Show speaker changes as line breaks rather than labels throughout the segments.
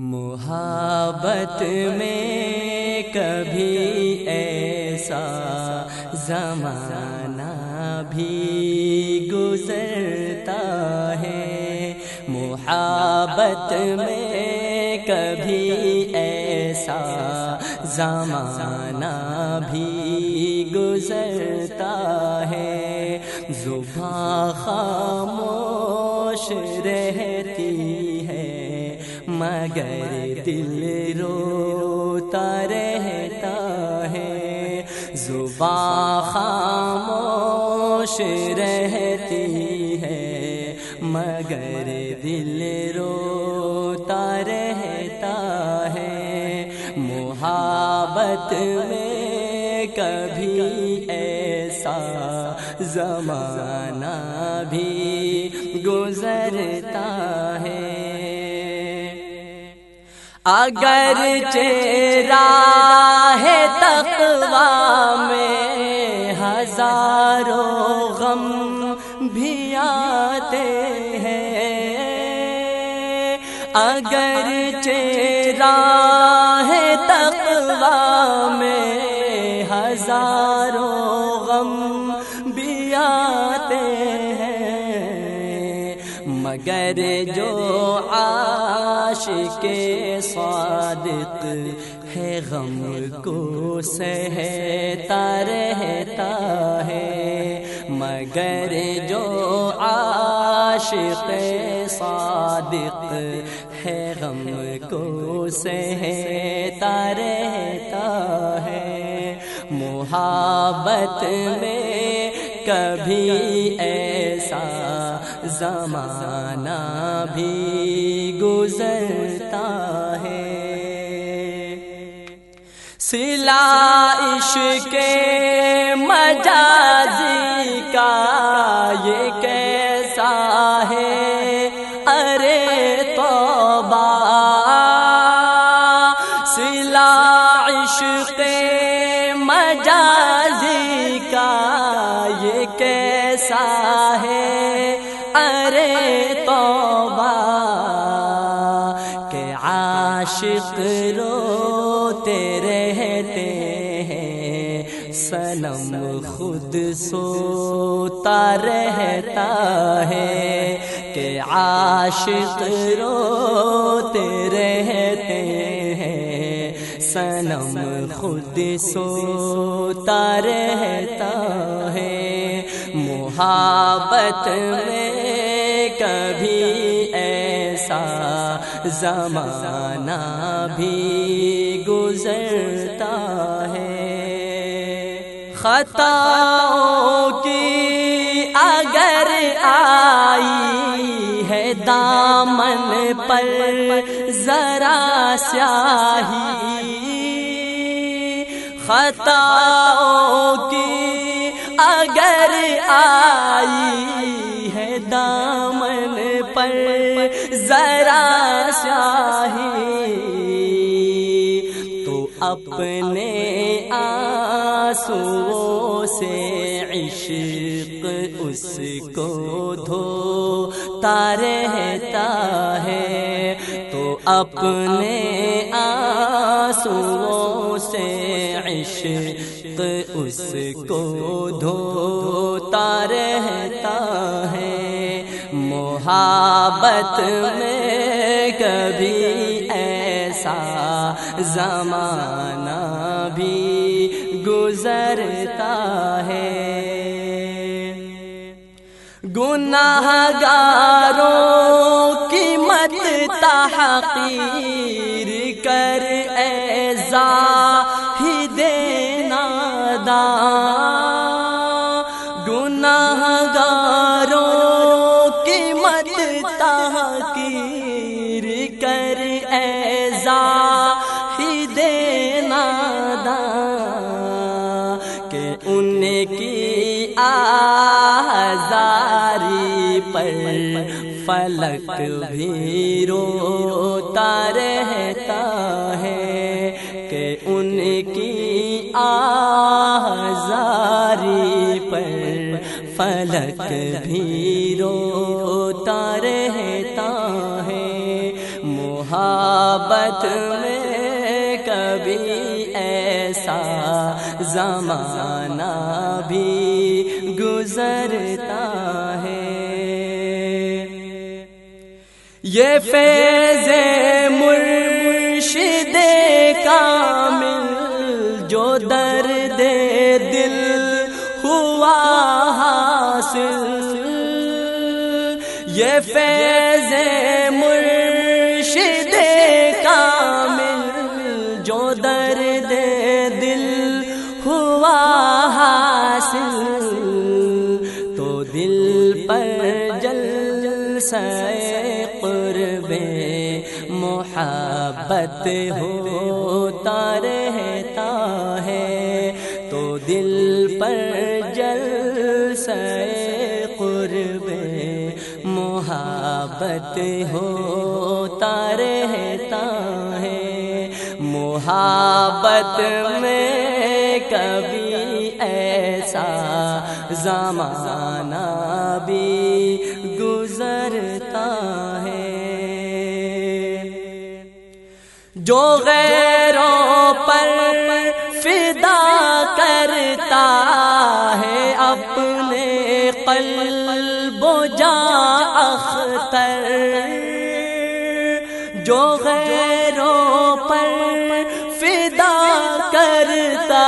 محبت میں کبھی ایسا زمانہ بھی گزرتا ہے۔ محبت میں کبھی ایسا زمانہ بھی گزرتا ہے۔ زباں خاموش رہتی ہے مگر دل روتا رہتا ہے، زباں خاموش رہتی ہے، مگر دل روتا رہتا ہے، محبت میں کبھی ایسا زمانہ بھی گزرتا اگر چیرا ہے تقوا میں ہزاروں غم بھی آتے ہیں۔ اگر مگر جو عاشق صادق ہے، غم کو سہتا رہتا ہے۔ مگر جو عاشق صادق ہے، غم کو سہتا رہتا ہے۔ محبت میں کبھی ایسا زمانہ بھی گزرتا ہے۔ سلا عشق مجازی کا یہ کیسا توبہ، کہ عاشق روتے رہتے ہیں سنم خود سوتا رہتا ہے، کہ عاشق روتے رہتے ہیں سنم خود سوتا رہتا ہے۔ محبت میں کبھی ایسا زمانہ بھی گزرتا ہے۔ خطاؤں کی اگر آئی ہے دامن پر ذرا سیاہی۔ خطاؤں کی اگر آئی ذرا سیاہی۔ تو اپنے آنسو سے عشق اس کو دھوتا رہتا ہے۔ تو اپنے آنسو سے عشق اس کو دھوتا رہتا ہے۔ محبت میں کبھی ایسا زمانہ بھی گزرتا ہے۔ گناہ گاروں کی مت تحقیر کر ایزا ہی دینا دا۔ گناہ آزاری پر فلک بھی روتا رہتا ہے کہ ان کی آزاری پر فلک بھی روتا رہتا ہے۔ محبت میں کبھی ایسا زمانہ بھی گزرتا ہے۔ یہ فیض مرشد کامل جو درد دل ہوا حاصل۔ یہ فیض مرشد قرب محبت ہوتا رہتا ہے، تو دل پر جل سے قرب محبت ہوتا رہتا ہے۔ محبت میں کبھی ایسا زمانہ بھی گزرتا جو غیروں پر فدا کرتا ہے اپنے قلب و جا اختر۔ جو غیروں پر فدا کرتا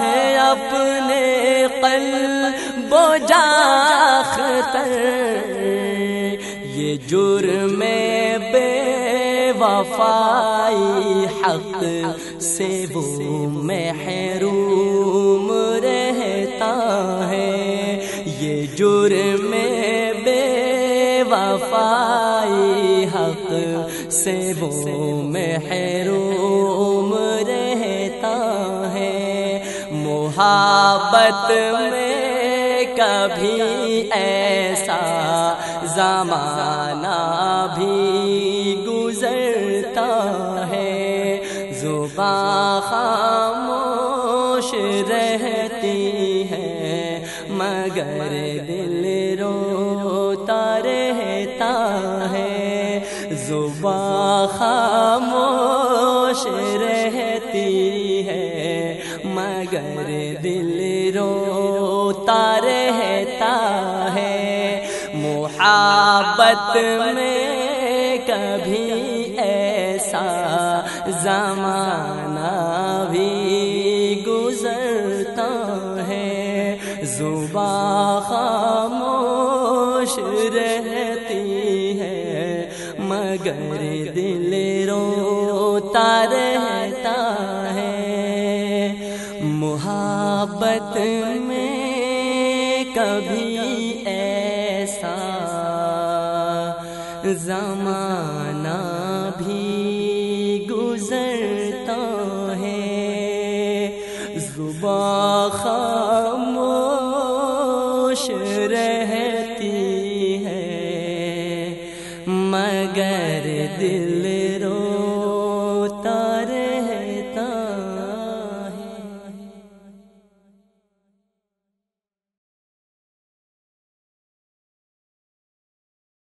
ہے اپنے قلب و جا اختر۔ یہ جرم وفائی حق سے وہ محروم رہتا ہے۔ یہ جرم بے وفائی حق سے وہ محروم رہتا ہے۔ محبت میں کبھی ایسا زمانہ بھی رہتی ہے، مگر دل روتا رہتا ہے۔ زباں خاموش رہتی ہے، مگر دل روتا رہتا ہے۔ محبت میں خاموش رہتی ہے مگر دل روتا رہتا ہے۔ محبت میں کبھی ایسا زمانہ مگر دل رو